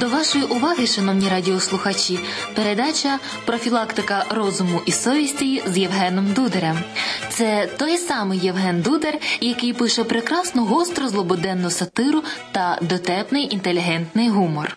До вашої уваги, шановні радіослухачі, передача профілактика розуму і совісті з Євгеном Дударем. Це той самий Євген Дудар, який пише прекрасну гостро злободенну сатиру та дотепний інтелігентний гумор.